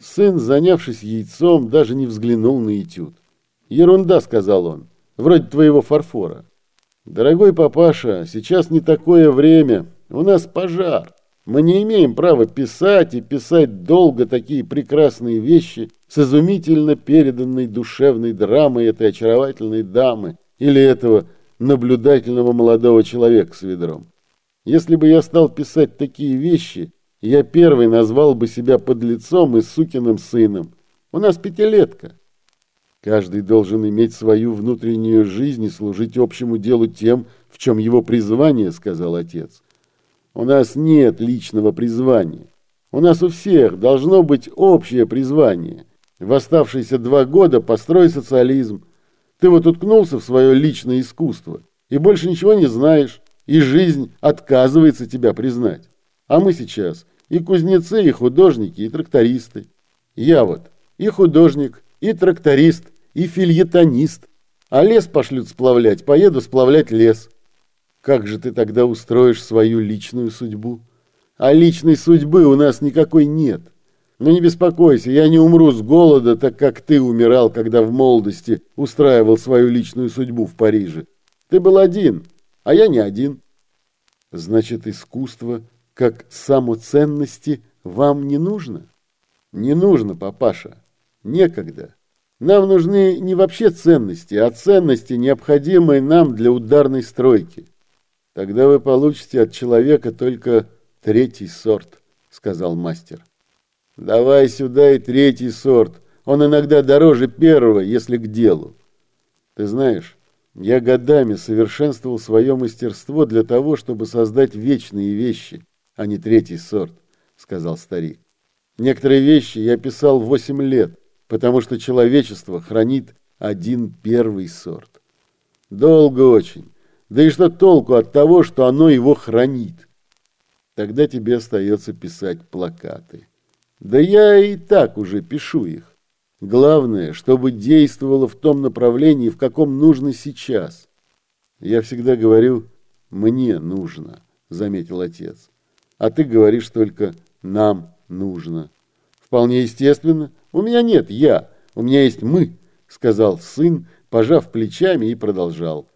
Сын, занявшись яйцом, даже не взглянул на этюд. «Ерунда», — сказал он, — «вроде твоего фарфора». «Дорогой папаша, сейчас не такое время, у нас пожар. Мы не имеем права писать и писать долго такие прекрасные вещи с изумительно переданной душевной драмой этой очаровательной дамы или этого наблюдательного молодого человека с ведром. Если бы я стал писать такие вещи, я первый назвал бы себя подлецом и сукиным сыном. У нас пятилетка. Каждый должен иметь свою внутреннюю жизнь и служить общему делу тем, в чем его призвание, сказал отец. У нас нет личного призвания. У нас у всех должно быть общее призвание. В оставшиеся два года построй социализм. Ты вот уткнулся в свое личное искусство и больше ничего не знаешь, и жизнь отказывается тебя признать. А мы сейчас и кузнецы, и художники, и трактористы. Я вот и художник, и тракторист, и фильетонист. А лес пошлют сплавлять, поеду сплавлять лес. Как же ты тогда устроишь свою личную судьбу? А личной судьбы у нас никакой нет. Но не беспокойся, я не умру с голода, так как ты умирал, когда в молодости устраивал свою личную судьбу в Париже. Ты был один, а я не один. Значит, искусство как самоценности вам не нужно? Не нужно, папаша. Некогда. Нам нужны не вообще ценности, а ценности, необходимые нам для ударной стройки. Тогда вы получите от человека только третий сорт, сказал мастер. Давай сюда и третий сорт. Он иногда дороже первого, если к делу. Ты знаешь, я годами совершенствовал свое мастерство для того, чтобы создать вечные вещи, а не третий сорт», — сказал старик. «Некоторые вещи я писал восемь лет, потому что человечество хранит один первый сорт. Долго очень. Да и что толку от того, что оно его хранит? Тогда тебе остается писать плакаты. Да я и так уже пишу их. Главное, чтобы действовало в том направлении, в каком нужно сейчас. Я всегда говорю «мне нужно», — заметил отец а ты говоришь только «нам нужно». Вполне естественно. У меня нет «я», у меня есть «мы», сказал сын, пожав плечами и продолжал.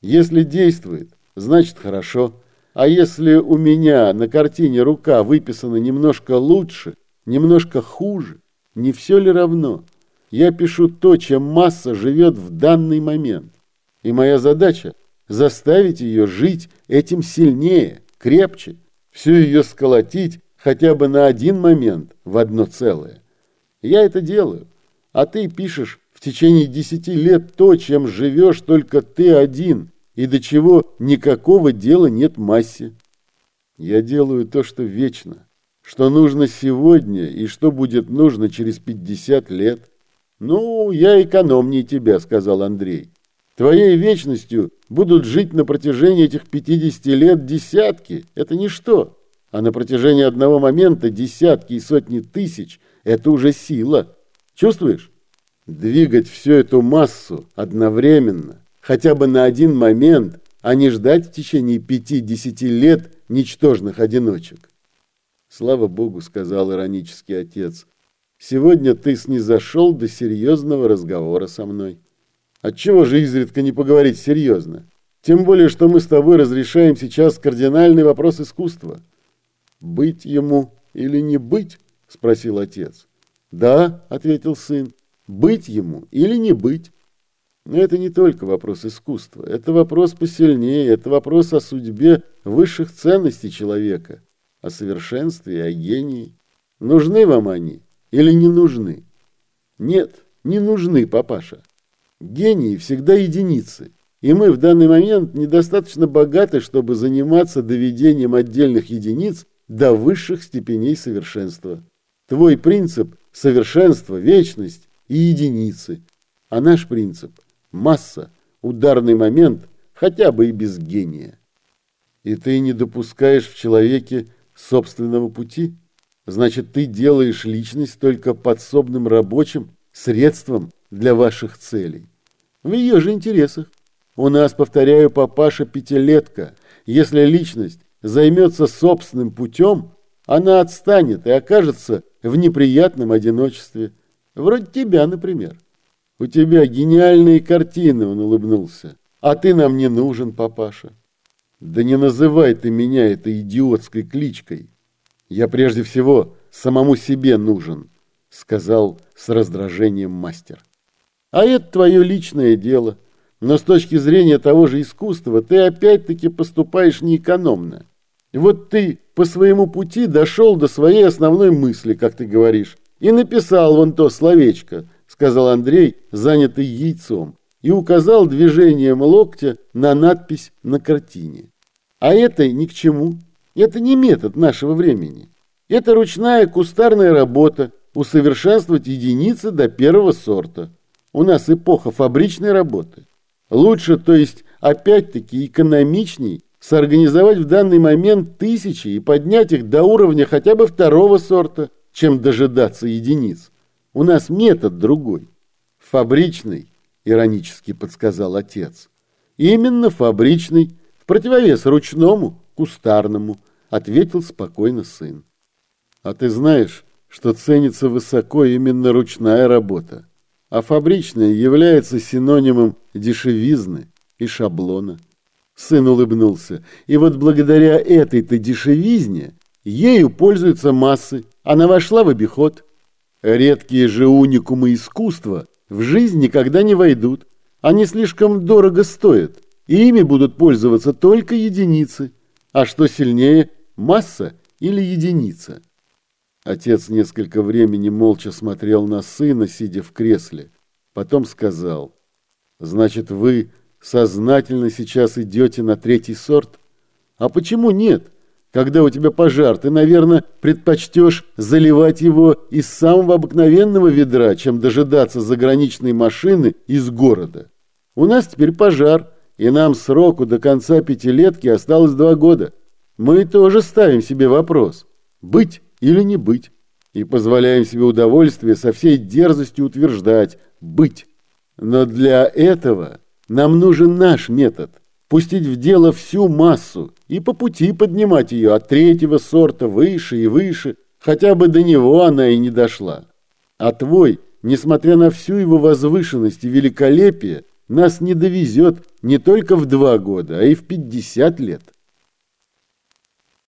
Если действует, значит хорошо. А если у меня на картине рука выписана немножко лучше, немножко хуже, не все ли равно? Я пишу то, чем масса живет в данный момент. И моя задача – заставить ее жить этим сильнее, крепче, всю ее сколотить хотя бы на один момент в одно целое. Я это делаю, а ты пишешь в течение десяти лет то, чем живешь только ты один, и до чего никакого дела нет массе. Я делаю то, что вечно, что нужно сегодня и что будет нужно через пятьдесят лет. Ну, я экономнее тебя, сказал Андрей. Твоей вечностью будут жить на протяжении этих 50 лет десятки. Это ничто. А на протяжении одного момента десятки и сотни тысяч – это уже сила. Чувствуешь? Двигать всю эту массу одновременно, хотя бы на один момент, а не ждать в течение пяти-десяти лет ничтожных одиночек. Слава Богу, сказал иронический отец, сегодня ты снизошел до серьезного разговора со мной. Отчего же изредка не поговорить серьезно? Тем более, что мы с тобой разрешаем сейчас кардинальный вопрос искусства. Быть ему или не быть? Спросил отец. Да, ответил сын, быть ему или не быть. Но это не только вопрос искусства, это вопрос посильнее, это вопрос о судьбе высших ценностей человека, о совершенстве о гении. Нужны вам они или не нужны? Нет, не нужны, папаша. Гении всегда единицы, и мы в данный момент недостаточно богаты, чтобы заниматься доведением отдельных единиц до высших степеней совершенства. Твой принцип – совершенство, вечность и единицы, а наш принцип – масса, ударный момент, хотя бы и без гения. И ты не допускаешь в человеке собственного пути? Значит, ты делаешь личность только подсобным рабочим, средством для ваших целей в ее же интересах. У нас, повторяю, папаша пятилетка. Если личность займется собственным путем, она отстанет и окажется в неприятном одиночестве. Вроде тебя, например. У тебя гениальные картины, он улыбнулся. А ты нам не нужен, папаша. Да не называй ты меня этой идиотской кличкой. Я прежде всего самому себе нужен, сказал с раздражением мастер. А это твое личное дело. Но с точки зрения того же искусства ты опять-таки поступаешь неэкономно. Вот ты по своему пути дошел до своей основной мысли, как ты говоришь, и написал вон то словечко, сказал Андрей, занятый яйцом, и указал движением локтя на надпись на картине. А это ни к чему. Это не метод нашего времени. Это ручная кустарная работа, усовершенствовать единицы до первого сорта. У нас эпоха фабричной работы. Лучше, то есть, опять-таки, экономичней, соорганизовать в данный момент тысячи и поднять их до уровня хотя бы второго сорта, чем дожидаться единиц. У нас метод другой. Фабричный, иронически подсказал отец. Именно фабричный, в противовес ручному, кустарному, ответил спокойно сын. А ты знаешь, что ценится высоко именно ручная работа а фабричное является синонимом дешевизны и шаблона. Сын улыбнулся. И вот благодаря этой-то дешевизне ею пользуются массы. Она вошла в обиход. Редкие же уникумы искусства в жизнь никогда не войдут. Они слишком дорого стоят, и ими будут пользоваться только единицы. А что сильнее, масса или единица? Отец несколько времени молча смотрел на сына, сидя в кресле. Потом сказал, «Значит, вы сознательно сейчас идете на третий сорт? А почему нет? Когда у тебя пожар, ты, наверное, предпочтешь заливать его из самого обыкновенного ведра, чем дожидаться заграничной машины из города. У нас теперь пожар, и нам сроку до конца пятилетки осталось два года. Мы тоже ставим себе вопрос, быть или не быть, и позволяем себе удовольствие со всей дерзостью утверждать «быть». Но для этого нам нужен наш метод – пустить в дело всю массу и по пути поднимать ее от третьего сорта выше и выше, хотя бы до него она и не дошла. А твой, несмотря на всю его возвышенность и великолепие, нас не довезет не только в два года, а и в пятьдесят лет.